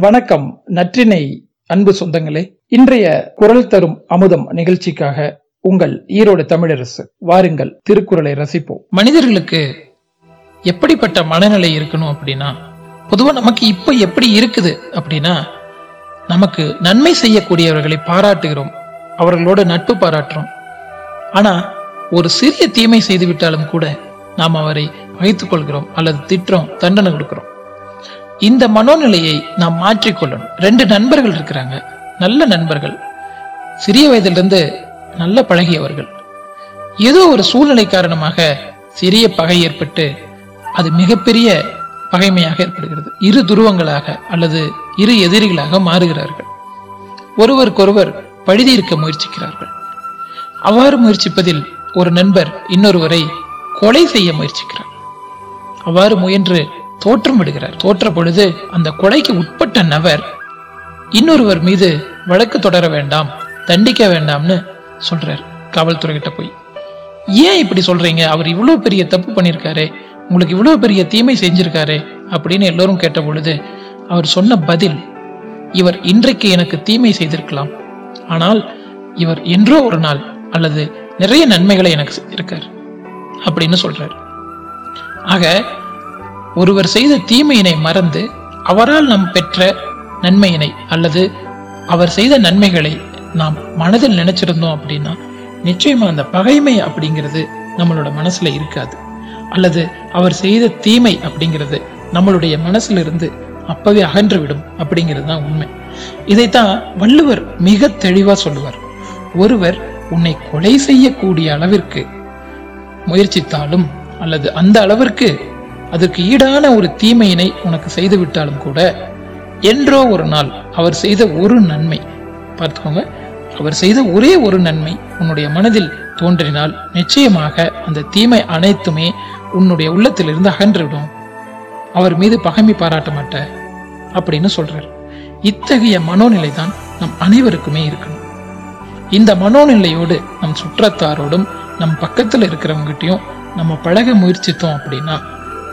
வணக்கம் நற்றினை அன்பு சொந்தங்களே. இன்றைய குரல் தரும் அமுதம் நிகழ்ச்சிக்காக உங்கள் ஈரோடு தமிழரசு வாருங்கள் திருக்குறளை ரசிப்போம். மனிதர்களுக்கு எப்படிப்பட்ட மனநிலை இருக்கணும் அப்படின்னா பொதுவா நமக்கு இப்ப எப்படி இருக்குது அப்படின்னா நமக்கு நன்மை செய்யக்கூடியவர்களை பாராட்டுகிறோம் அவர்களோட நட்பு பாராட்டுறோம். ஆனா ஒரு சிறிய தீமை செய்து விட்டாலும் கூட நாம் அவரை பகைத்துக் கொள்கிறோம் அல்லது திட்டுறோம் தண்டனை கொடுக்கிறோம். இந்த மனோநிலையை நாம் மாற்றிக்கொள்ளணும். ரெண்டு நண்பர்கள் இருக்கிறாங்க. நல்ல நண்பர்கள். சிறிய வயதிலிருந்து நல்ல பழகியவர்கள். ஏதோ ஒரு சூழ்நிலை காரணமாக சிறிய பகை ஏற்பட்டு அது மிகப்பெரிய பகைமையாக ஏற்படுகிறது. இரு துருவங்களாக அல்லது இரு எதிரிகளாக மாறுகிறார்கள். ஒருவருக்கொருவர் பழுதியிருக்க முயற்சிக்கிறார்கள். அவ்வாறு முயற்சிப்பதில் ஒரு நண்பர் இன்னொருவரை கொலை செய்ய முயற்சிக்கிறார். அவ்வாறு முயன்று தோற்றம் விடுகிறார் தோற்ற பொழுது அந்த கொலைக்கு உட்பட்ட நபர் இன்னொருவர் மீது வழக்கு தொடர வேண்டாம் தண்டிக்க வேண்டாம்னு சொல்றார். காவல்துறை கிட்ட போய். ஏன் இப்படி சொல்றீங்க? அவர் இவ்வளவு பெரிய தப்பு பண்ணியிருக்காரு. உங்களுக்கு இவ்வளவு பெரிய தீமை செஞ்சிருக்காரு அப்படின்னு எல்லோரும் கேட்ட பொழுது அவர் சொன்ன பதில் இவர் இன்றைக்கு எனக்கு தீமை செய்திருக்கலாம். ஆனால் இவர் என்றோ ஒரு நாள் அல்லது நிறைய நன்மைகளை எனக்கு செய்திருக்கார் அப்படின்னு சொல்றார். ஆக ஒருவர் செய்த தீமையினை மறந்து அவரால் நாம் பெற்ற நன்மையினை அல்லது அவர் செய்த நன்மைகளை நாம் மனதில் நினைச்சிருந்தோம் அப்படின்னா நிச்சயமா அந்த பகைமை அப்படிங்கிறது நம்மளோட மனசுல இருக்காது. அல்லது அவர் செய்த தீமை அப்படிங்கிறது நம்மளுடைய மனசுல இருந்து அப்பவே அகன்றுவிடும் அப்படிங்கிறது தான் உண்மை. இதைத்தான் வள்ளுவர் மிக தெளிவா சொல்லுவார். ஒருவர் உன்னை கொலை செய்யக்கூடிய அளவிற்கு முயற்சித்தாலும் அல்லது அந்த அளவிற்கு அதற்கு ஈடான ஒரு தீமையினை உனக்கு செய்து விட்டாலும் கூட என்றோ ஒரு நாள் அவர் செய்த ஒரு நன்மை பார்த்துக்கோங்க அவர் செய்த ஒரே ஒரு நன்மை உன்னுடைய மனதில் தோன்றினால் நிச்சயமாக அந்த தீமை அனைத்துமே உன்னுடைய உள்ளத்திலிருந்து அகன்றுவிடும். அவர் மீது பகமை பாராட்ட மாட்ட அப்படின்னு சொல்றார். இத்தகைய மனோநிலை தான் நம் அனைவருக்குமே இருக்கணும். இந்த மனோநிலையோடு நம் சுற்றத்தாரோடும் நம் பக்கத்தில் இருக்கிறவங்ககிட்டயும் நம்ம பழக முயற்சித்தோம் அப்படின்னா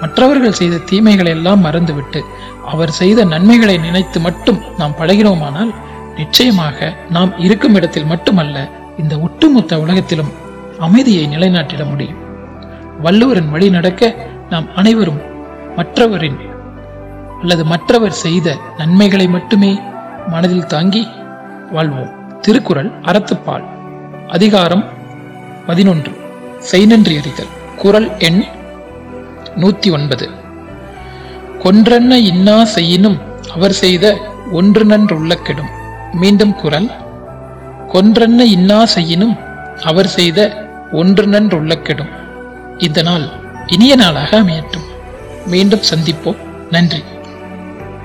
மற்றவர்கள் செய்த தீமைகளை எல்லாம் மறந்துவிட்டு அவர் செய்த நன்மைகளை நினைத்து மட்டும் நாம் பழகினோமானால் நிச்சயமாக நாம் இருக்கும் இடத்தில் மட்டுமல்ல இந்த ஒட்டுமொத்த உலகத்திலும் அமைதியை நிலைநாட்டிட முடியும். வள்ளுவரின் வழி நடக்க நாம் அனைவரும் மற்றவரின் அல்லது மற்றவர் செய்த நன்மைகளை மட்டுமே மனதில் தாங்கி வாழ்வோம். திருக்குறள் அறத்துப்பால். அதிகாரம் பதினொன்று. செய்நன்றி அறிதல். குரல் எண் நூத்தி ஒன்பது. கொன்றன்ன இன்னா செய்யினும் அவர் செய்த ஒன்று நன்றுள்ள கெடும் மீண்டும் குரல் கொன்றென்ன இன்னா செய்யினும் அவர் செய்த ஒன்று நன்றுள்ள கெடும் இந்த நாள் இனிய நாளாக அமையட்டும். மீண்டும் சந்திப்போம். நன்றி.